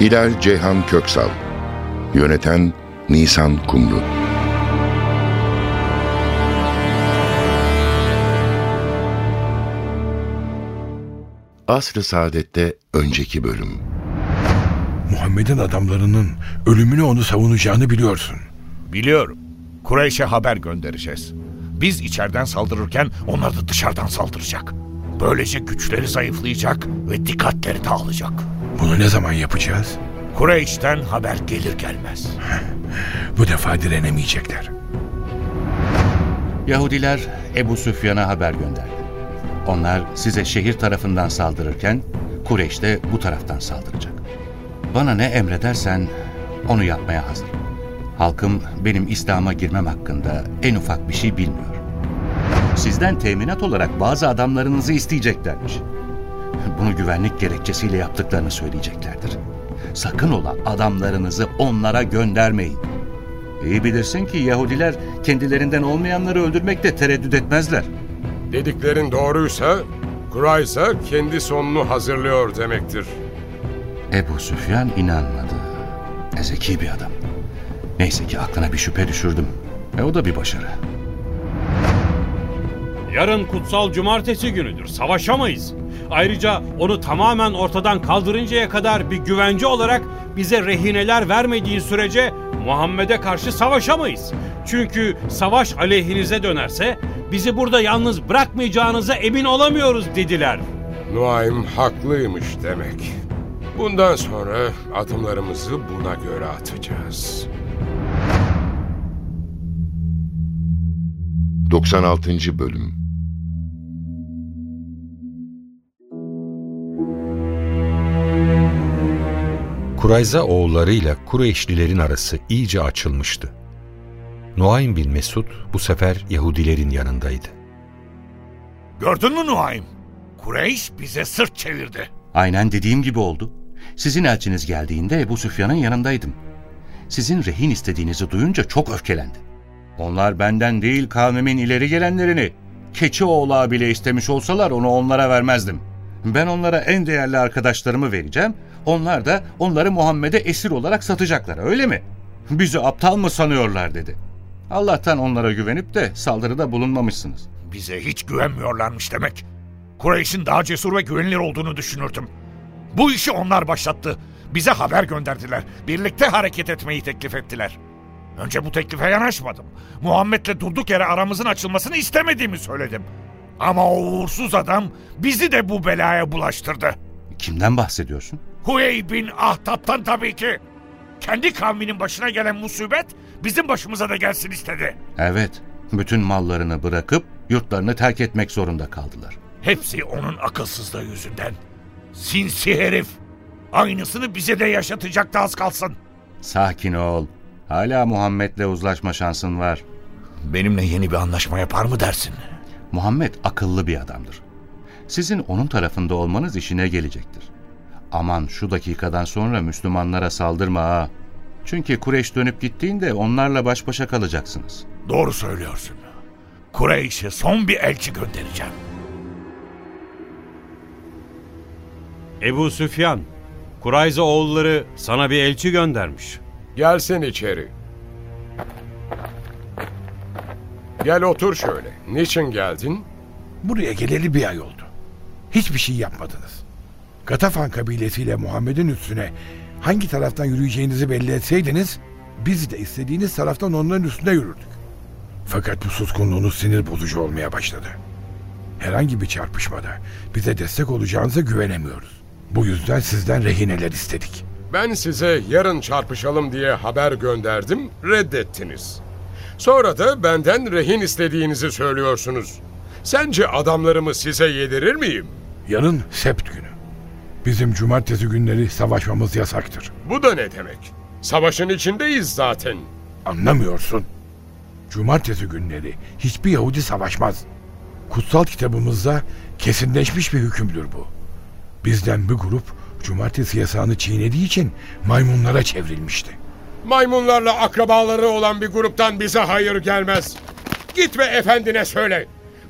Hilal Ceyhan Köksal Yöneten Nisan Kumru Asr-ı Saadet'te önceki bölüm Muhammed'in adamlarının ölümünü onu savunacağını biliyorsun. Biliyorum. Kureyş'e haber göndereceğiz. Biz içeriden saldırırken onlar da dışarıdan saldıracak. Böylece güçleri zayıflayacak ve dikkatleri dağılacak. Bunu ne zaman yapacağız? Kureyş'ten haber gelir gelmez. Bu defa direnemeyecekler. Yahudiler Ebu Süfyan'a haber gönderdi. Onlar size şehir tarafından saldırırken Kureyş de bu taraftan saldıracak. Bana ne emredersen onu yapmaya hazırım. Halkım benim İslam'a girmem hakkında en ufak bir şey bilmiyor. Sizden teminat olarak bazı adamlarınızı isteyeceklermiş. Bunu güvenlik gerekçesiyle yaptıklarını söyleyeceklerdir. Sakın ola adamlarınızı onlara göndermeyin. İyi bilirsin ki Yahudiler kendilerinden olmayanları öldürmekte tereddüt etmezler. Dediklerin doğruysa, Kuraysa kendi sonunu hazırlıyor demektir. Ebu Süfyan inanmadı. E, zeki bir adam. Neyse ki aklına bir şüphe düşürdüm. E o da bir başarı. Yarın kutsal cumartesi günüdür. Savaşamayız. Ayrıca onu tamamen ortadan kaldırıncaya kadar bir güvence olarak bize rehineler vermediği sürece Muhammed'e karşı savaşamayız. Çünkü savaş aleyhinize dönerse bizi burada yalnız bırakmayacağınıza emin olamıyoruz dediler. Nuaym haklıymış demek. Bundan sonra adımlarımızı buna göre atacağız. 96. Bölüm Kurayza oğullarıyla Kureyşlilerin arası iyice açılmıştı. Nuaym bin Mesud bu sefer Yahudilerin yanındaydı. Gördün mü Nuaym? Kureyş bize sırt çevirdi. Aynen dediğim gibi oldu. Sizin elçiniz geldiğinde Ebu Süfyan'ın yanındaydım. Sizin rehin istediğinizi duyunca çok öfkelendi. Onlar benden değil kavmimin ileri gelenlerini, keçi oğlağı bile istemiş olsalar onu onlara vermezdim. Ben onlara en değerli arkadaşlarımı vereceğim, onlar da onları Muhammed'e esir olarak satacaklar öyle mi? Bizi aptal mı sanıyorlar dedi. Allah'tan onlara güvenip de saldırıda bulunmamışsınız. Bize hiç güvenmiyorlarmış demek. Kureyş'in daha cesur ve güvenilir olduğunu düşünürdüm. Bu işi onlar başlattı. Bize haber gönderdiler. Birlikte hareket etmeyi teklif ettiler. Önce bu teklife yanaşmadım. Muhammed'le durduk yere aramızın açılmasını istemediğimi söyledim. Ama o uğursuz adam bizi de bu belaya bulaştırdı. Kimden bahsediyorsun? Huyey bin Ahtap'tan tabii ki. Kendi kavminin başına gelen musibet bizim başımıza da gelsin istedi. Evet, bütün mallarını bırakıp yurtlarını terk etmek zorunda kaldılar. Hepsi onun akılsızlığı yüzünden. Sinsi herif. Aynısını bize de yaşatacaktı az kalsın. Sakin ol. Hala Muhammed'le uzlaşma şansın var. Benimle yeni bir anlaşma yapar mı dersin? Muhammed akıllı bir adamdır. Sizin onun tarafında olmanız işine gelecektir. Aman şu dakikadan sonra Müslümanlara saldırma ha. Çünkü Kureyş dönüp gittiğinde onlarla baş başa kalacaksınız. Doğru söylüyorsun. Kureyş'e son bir elçi göndereceğim. Ebu Süfyan, Kurayza oğulları sana bir elçi göndermiş. Gelsin içeri. Gel otur şöyle. Niçin geldin? Buraya geleli bir ay oldu. Hiçbir şey yapmadınız. Gatafan kabilesiyle Muhammed'in üstüne hangi taraftan yürüyeceğinizi belli etseydiniz biz de istediğiniz taraftan onların üstüne yürürdük. Fakat bu suskunluğunuz sinir bozucu olmaya başladı. Herhangi bir çarpışmada bize destek olacağınıza güvenemiyoruz. Bu yüzden sizden rehineler istedik. Ben size yarın çarpışalım diye haber gönderdim, reddettiniz. Sonra da benden rehin istediğinizi söylüyorsunuz. Sence adamlarımı size yedirir miyim? Yarın sept günü. Bizim cumartesi günleri savaşmamız yasaktır. Bu da ne demek? Savaşın içindeyiz zaten. Anlamıyorsun. Cumartesi günleri hiçbir Yahudi savaşmaz. Kutsal kitabımızda kesinleşmiş bir hükümdür bu. Bizden bir grup cumartesi yasağını çiğnediği için maymunlara çevrilmişti. Maymunlarla akrabaları olan bir gruptan bize hayır gelmez. Git ve efendine söyle.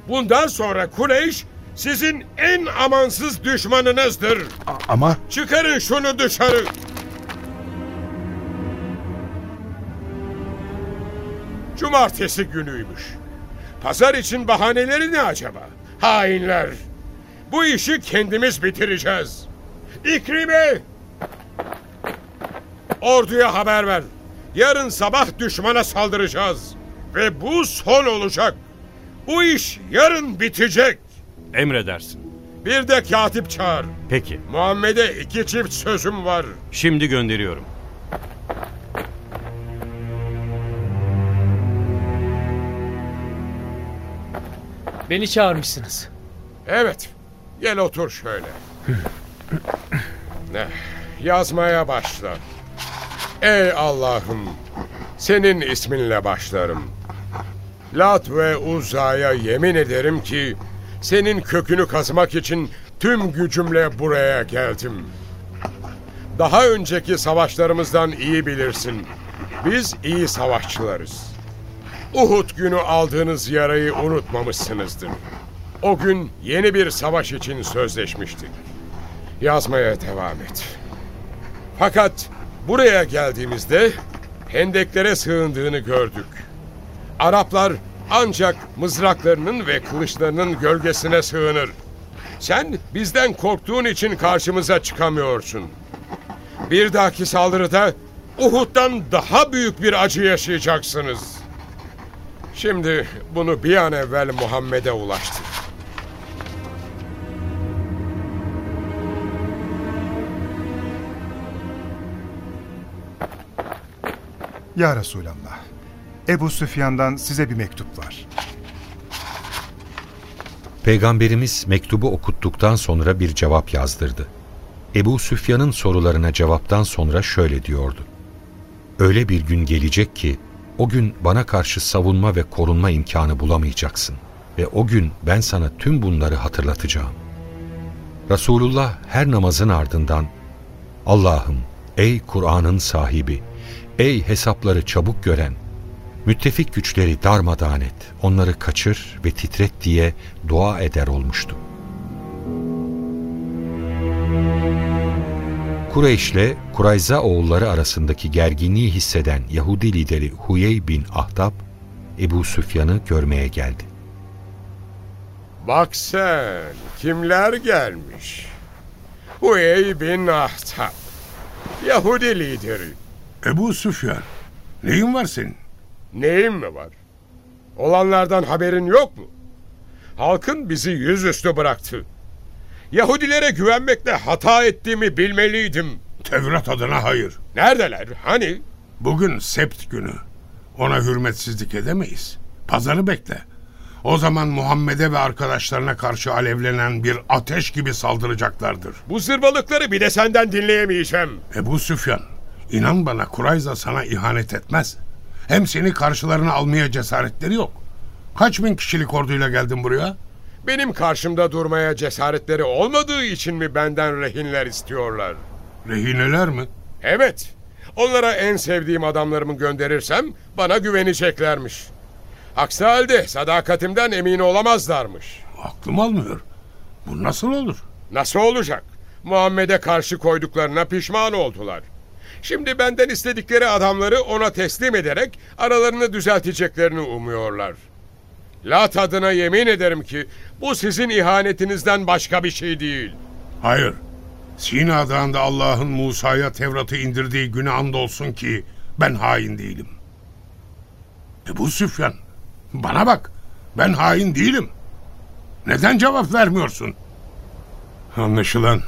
Bundan sonra Kureyş sizin en amansız düşmanınızdır. A- ama Çıkarın şunu dışarı. Cumartesi günüymüş. Pazar için bahaneleri ne acaba? Hainler. Bu işi kendimiz bitireceğiz. İkrime! Orduya haber ver. Yarın sabah düşmana saldıracağız. Ve bu son olacak. Bu iş yarın bitecek. Emredersin. Bir de katip çağır. Peki. Muhammed'e iki çift sözüm var. Şimdi gönderiyorum. Beni çağırmışsınız. Evet. Gel otur şöyle. ne? Yazmaya başla. Ey Allah'ım. Senin isminle başlarım. Lat ve Uza'ya yemin ederim ki senin kökünü kazmak için tüm gücümle buraya geldim. Daha önceki savaşlarımızdan iyi bilirsin. Biz iyi savaşçılarız. Uhud günü aldığınız yarayı unutmamışsınızdır. O gün yeni bir savaş için sözleşmiştik. Yazmaya devam et. Fakat buraya geldiğimizde hendeklere sığındığını gördük. Araplar ancak mızraklarının ve kılıçlarının gölgesine sığınır. Sen bizden korktuğun için karşımıza çıkamıyorsun. Bir dahaki saldırıda Uhud'dan daha büyük bir acı yaşayacaksınız. Şimdi bunu bir an evvel Muhammed'e ulaştır. Ya Resulallah, Ebu Süfyan'dan size bir mektup var. Peygamberimiz mektubu okuttuktan sonra bir cevap yazdırdı. Ebu Süfyan'ın sorularına cevaptan sonra şöyle diyordu. Öyle bir gün gelecek ki o gün bana karşı savunma ve korunma imkanı bulamayacaksın ve o gün ben sana tüm bunları hatırlatacağım. Resulullah her namazın ardından Allah'ım ey Kur'an'ın sahibi, ey hesapları çabuk gören, müttefik güçleri darmadağın et, onları kaçır ve titret diye dua eder olmuştu. Kureyş'le Kurayza oğulları arasındaki gerginliği hisseden Yahudi lideri Huyey bin Ahdab, Ebu Süfyan'ı görmeye geldi. Bak sen kimler gelmiş. Huyey bin Ahtab. Yahudi lideri. Ebu Süfyan, neyin var senin? Neyin mi var? Olanlardan haberin yok mu? Halkın bizi yüzüstü bıraktı. Yahudilere güvenmekle hata ettiğimi bilmeliydim. Tevrat adına hayır. Neredeler? Hani? Bugün sept günü. Ona hürmetsizlik edemeyiz. Pazarı bekle. O zaman Muhammed'e ve arkadaşlarına karşı alevlenen bir ateş gibi saldıracaklardır. Bu zırvalıkları bir de senden dinleyemeyeceğim. Ebu Süfyan, inan bana Kurayza sana ihanet etmez. Hem seni karşılarına almaya cesaretleri yok. Kaç bin kişilik orduyla geldin buraya? Benim karşımda durmaya cesaretleri olmadığı için mi benden rehinler istiyorlar? Rehineler mi? Evet. Onlara en sevdiğim adamlarımı gönderirsem bana güveneceklermiş. Aksi halde sadakatimden emin olamazlarmış. Aklım almıyor. Bu nasıl olur? Nasıl olacak? Muhammed'e karşı koyduklarına pişman oldular. Şimdi benden istedikleri adamları ona teslim ederek aralarını düzelteceklerini umuyorlar. Lat adına yemin ederim ki bu sizin ihanetinizden başka bir şey değil. Hayır. Sina Dağı'nda Allah'ın Musa'ya Tevrat'ı indirdiği güne andolsun ki ben hain değilim. Ebu Süfyan, bana bak. Ben hain değilim. Neden cevap vermiyorsun? Anlaşılan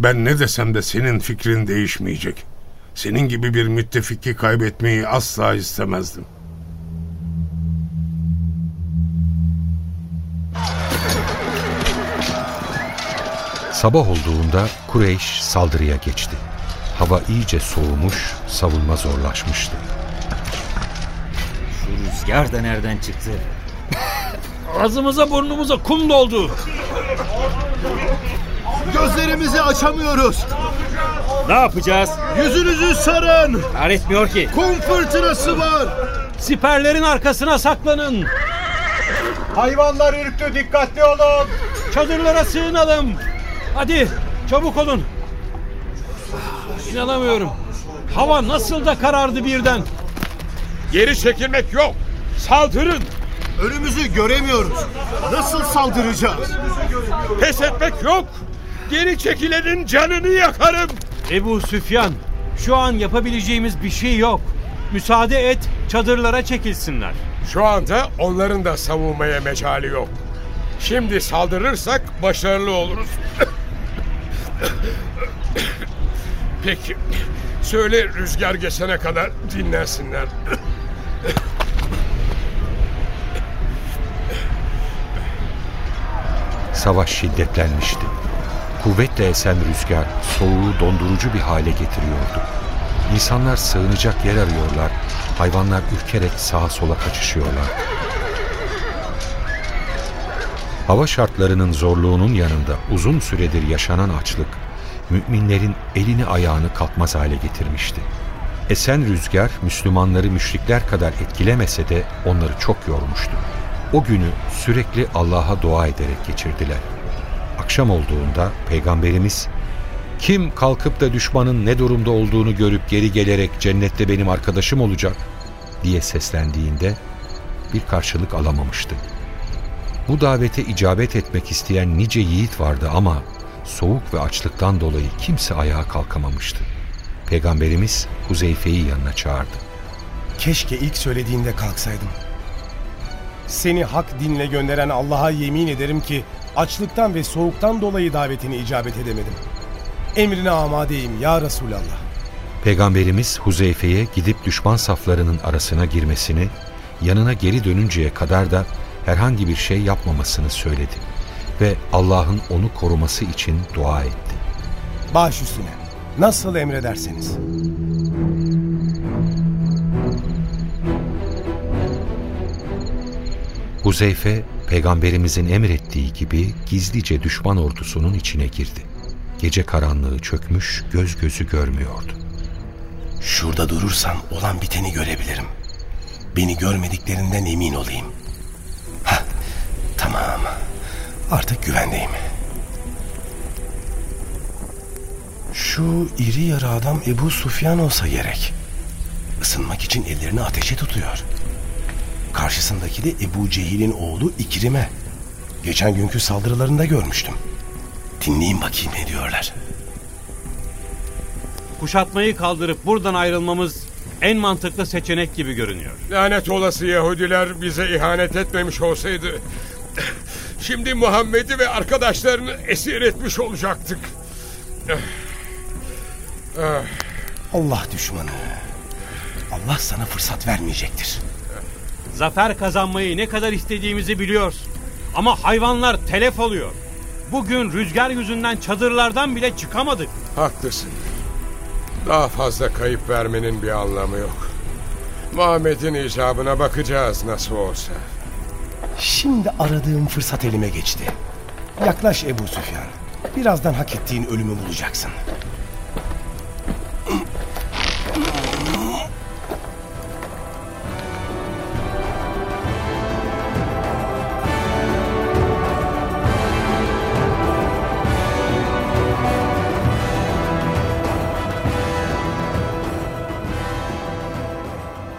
ben ne desem de senin fikrin değişmeyecek. Senin gibi bir müttefiki kaybetmeyi asla istemezdim. Sabah olduğunda Kureyş saldırıya geçti. Hava iyice soğumuş, savunma zorlaşmıştı. Şu rüzgar da nereden çıktı? Ağzımıza burnumuza kum doldu. Gözlerimizi açamıyoruz. Ne yapacağız? Yüzünüzü sarın. Kar etmiyor ki. Kum fırtınası var. Siperlerin arkasına saklanın. Hayvanlar ürktü dikkatli olun. Çadırlara sığınalım. Hadi çabuk olun. İnanamıyorum. Hava nasıl da karardı birden. Geri çekilmek yok. Saldırın. Önümüzü göremiyoruz. Nasıl saldıracağız? Pes etmek yok. Geri çekilenin canını yakarım. Ebu Süfyan, şu an yapabileceğimiz bir şey yok. Müsaade et, çadırlara çekilsinler. Şu anda onların da savunmaya mecali yok. Şimdi saldırırsak başarılı oluruz. Peki. Söyle rüzgar geçene kadar dinlensinler. Savaş şiddetlenmişti. Kuvvetle esen rüzgar soğuğu dondurucu bir hale getiriyordu. İnsanlar sığınacak yer arıyorlar, hayvanlar ürkerek sağa sola kaçışıyorlar. Hava şartlarının zorluğunun yanında uzun süredir yaşanan açlık, müminlerin elini ayağını kalkmaz hale getirmişti. Esen rüzgar Müslümanları müşrikler kadar etkilemese de onları çok yormuştu. O günü sürekli Allah'a dua ederek geçirdiler. Akşam olduğunda Peygamberimiz kim kalkıp da düşmanın ne durumda olduğunu görüp geri gelerek cennette benim arkadaşım olacak diye seslendiğinde bir karşılık alamamıştı. Bu davete icabet etmek isteyen nice yiğit vardı ama soğuk ve açlıktan dolayı kimse ayağa kalkamamıştı. Peygamberimiz Huzeyfe'yi yanına çağırdı. Keşke ilk söylediğinde kalksaydım. Seni hak dinle gönderen Allah'a yemin ederim ki açlıktan ve soğuktan dolayı davetini icabet edemedim. Emrine amadeyim ya Resulallah. Peygamberimiz Huzeyfe'ye gidip düşman saflarının arasına girmesini, yanına geri dönünceye kadar da herhangi bir şey yapmamasını söyledi ve Allah'ın onu koruması için dua etti. Baş üstüne. Nasıl emrederseniz. Huzeyfe, peygamberimizin emrettiği gibi gizlice düşman ordusunun içine girdi. Gece karanlığı çökmüş, göz gözü görmüyordu. Şurada durursam olan biteni görebilirim. Beni görmediklerinden emin olayım. Hah, tamam. Artık güvendeyim. Şu iri yarı adam Ebu Sufyan olsa gerek. Isınmak için ellerini ateşe tutuyor. Karşısındaki de Ebu Cehil'in oğlu İkrim'e. Geçen günkü saldırılarında görmüştüm. Dinleyin bakayım ne diyorlar. Kuşatmayı kaldırıp buradan ayrılmamız en mantıklı seçenek gibi görünüyor. Lanet olası Yahudiler bize ihanet etmemiş olsaydı... Şimdi Muhammed'i ve arkadaşlarını esir etmiş olacaktık. Allah düşmanı. Allah sana fırsat vermeyecektir. Zafer kazanmayı ne kadar istediğimizi biliyoruz. Ama hayvanlar telef oluyor. Bugün rüzgar yüzünden çadırlardan bile çıkamadık. Haklısın. Daha fazla kayıp vermenin bir anlamı yok. Muhammed'in icabına bakacağız nasıl olsa. Şimdi aradığım fırsat elime geçti. Yaklaş Ebu Süfyan. Birazdan hak ettiğin ölümü bulacaksın.